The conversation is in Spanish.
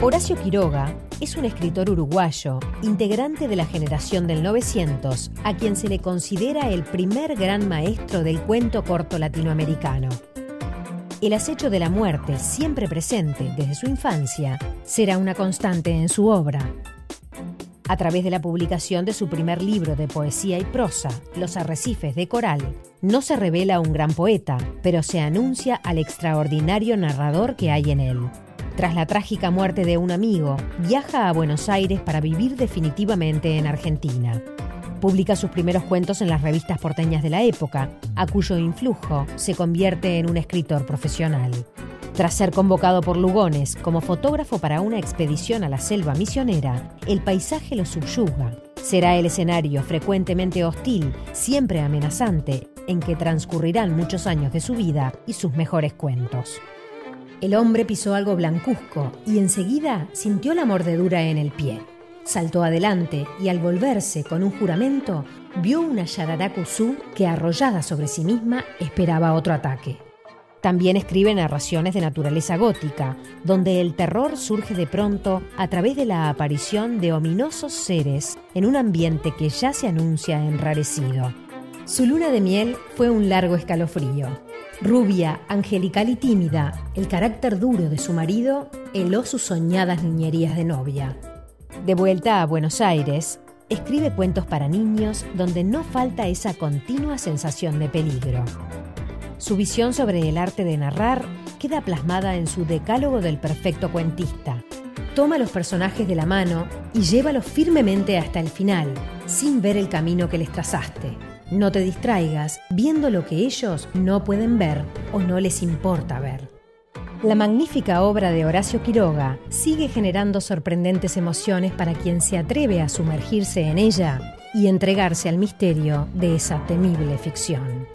Horacio Quiroga es un escritor uruguayo, integrante de la generación del 900, a quien se le considera el primer gran maestro del cuento corto latinoamericano. El acecho de la muerte, siempre presente desde su infancia, será una constante en su obra. A través de la publicación de su primer libro de poesía y prosa, Los arrecifes de coral, no se revela un gran poeta, pero se anuncia al extraordinario narrador que hay en él. Tras la trágica muerte de un amigo, viaja a Buenos Aires para vivir definitivamente en Argentina. Publica sus primeros cuentos en las revistas porteñas de la época, a cuyo influjo se convierte en un escritor profesional. Tras ser convocado por Lugones como fotógrafo para una expedición a la selva misionera, el paisaje lo subyuga. Será el escenario frecuentemente hostil, siempre amenazante, en que transcurrirán muchos años de su vida y sus mejores cuentos. El hombre pisó algo blancuzco y enseguida sintió la mordedura en el pie. Saltó adelante y al volverse con un juramento, vio una Yararacuzu que arrollada sobre sí misma esperaba otro ataque. También escribe narraciones de naturaleza gótica, donde el terror surge de pronto a través de la aparición de ominosos seres en un ambiente que ya se anuncia enrarecido. Su luna de miel fue un largo escalofrío. Rubia, angelical y tímida, el carácter duro de su marido heló sus soñadas niñerías de novia. De vuelta a Buenos Aires, escribe cuentos para niños donde no falta esa continua sensación de peligro. Su visión sobre el arte de narrar queda plasmada en su Decálogo del Perfecto Cuentista. Toma los personajes de la mano y llévalos firmemente hasta el final, sin ver el camino que les trazaste. No te distraigas viendo lo que ellos no pueden ver o no les importa ver. La magnífica obra de Horacio Quiroga sigue generando sorprendentes emociones para quien se atreve a sumergirse en ella y entregarse al misterio de esa temible ficción.